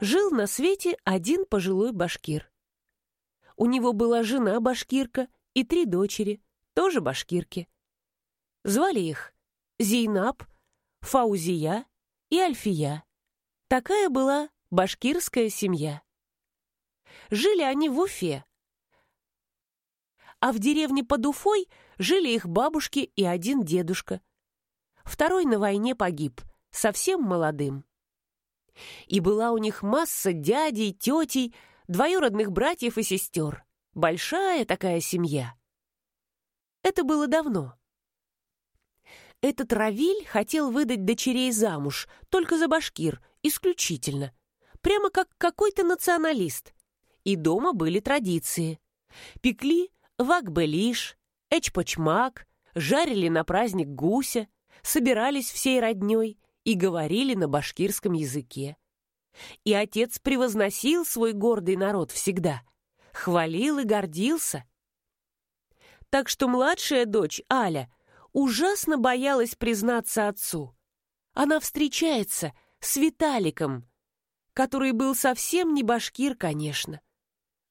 Жил на свете один пожилой башкир. У него была жена-башкирка и три дочери, тоже башкирки. Звали их Зейнаб, Фаузия и Альфия. Такая была башкирская семья. Жили они в Уфе. А в деревне под Уфой жили их бабушки и один дедушка. Второй на войне погиб, совсем молодым. И была у них масса дядей, тетей, двоюродных братьев и сестер. Большая такая семья. Это было давно. Этот Равиль хотел выдать дочерей замуж, только за башкир, исключительно. Прямо как какой-то националист. И дома были традиции. Пекли вакбелиш, эчпочмак, жарили на праздник гуся, собирались всей роднёй и говорили на башкирском языке. И отец превозносил свой гордый народ всегда, хвалил и гордился. Так что младшая дочь, Аля, ужасно боялась признаться отцу. Она встречается с Виталиком, который был совсем не башкир, конечно.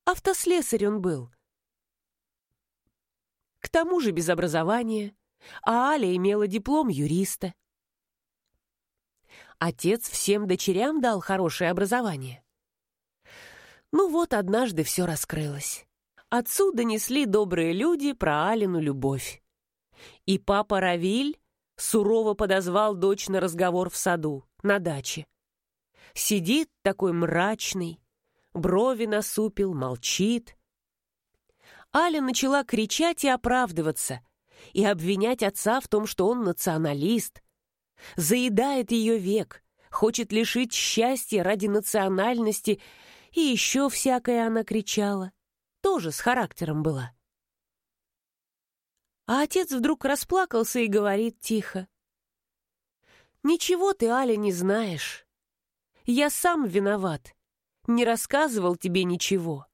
Автослесарь он был. К тому же без образования, а Аля имела диплом юриста. Отец всем дочерям дал хорошее образование. Ну вот, однажды все раскрылось. Отцу донесли добрые люди про Алину любовь. И папа Равиль сурово подозвал дочь на разговор в саду, на даче. Сидит такой мрачный, брови насупил, молчит. Аля начала кричать и оправдываться, и обвинять отца в том, что он националист. Заедает ее век, хочет лишить счастья ради национальности, и еще всякое она кричала. Тоже с характером была. А отец вдруг расплакался и говорит тихо. «Ничего ты, Аля, не знаешь. Я сам виноват. Не рассказывал тебе ничего.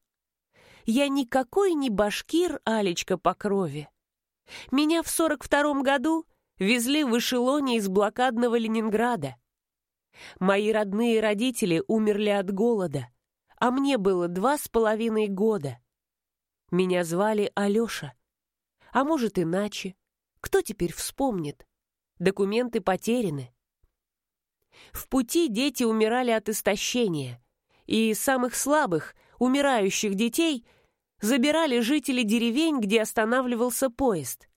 Я никакой не башкир, Алечка, по крови. Меня в сорок втором году везли в эшелоне из блокадного Ленинграда. Мои родные родители умерли от голода, а мне было два с половиной года. Меня звали Алеша. А может, иначе. Кто теперь вспомнит? Документы потеряны. В пути дети умирали от истощения, и самых слабых, умирающих детей забирали жители деревень, где останавливался поезд.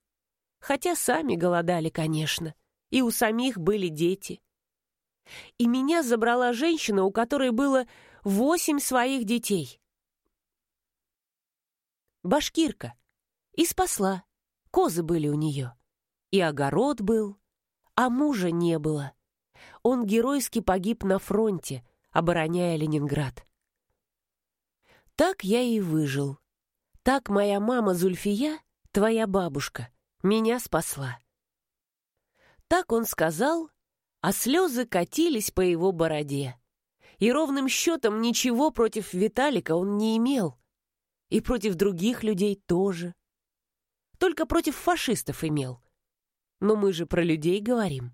Хотя сами голодали, конечно, и у самих были дети. И меня забрала женщина, у которой было восемь своих детей. Башкирка. И спасла. Козы были у нее. И огород был, а мужа не было. Он геройски погиб на фронте, обороняя Ленинград. Так я и выжил. Так моя мама Зульфия, твоя бабушка, меня спасла. Так он сказал, а слезы катились по его бороде. И ровным счетом ничего против Виталика он не имел. И против других людей тоже только против фашистов имел. Но мы же про людей говорим.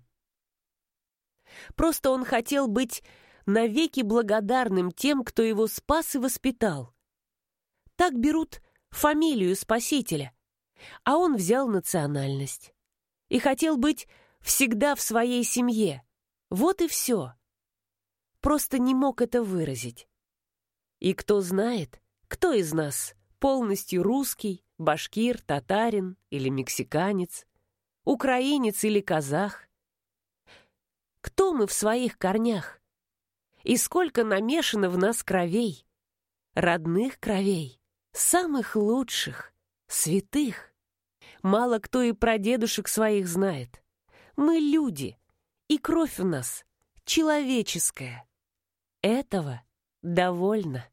Просто он хотел быть навеки благодарным тем, кто его спас и воспитал. Так берут фамилию спасителя, а он взял национальность. И хотел быть всегда в своей семье. Вот и все. Просто не мог это выразить. И кто знает, кто из нас полностью русский, башкир, татарин или мексиканец, украинец или казах. Кто мы в своих корнях? И сколько намешано в нас кровей? Родных кровей, самых лучших, святых. Мало кто и про дедушек своих знает. Мы люди, и кровь у нас человеческая. Этого довольно.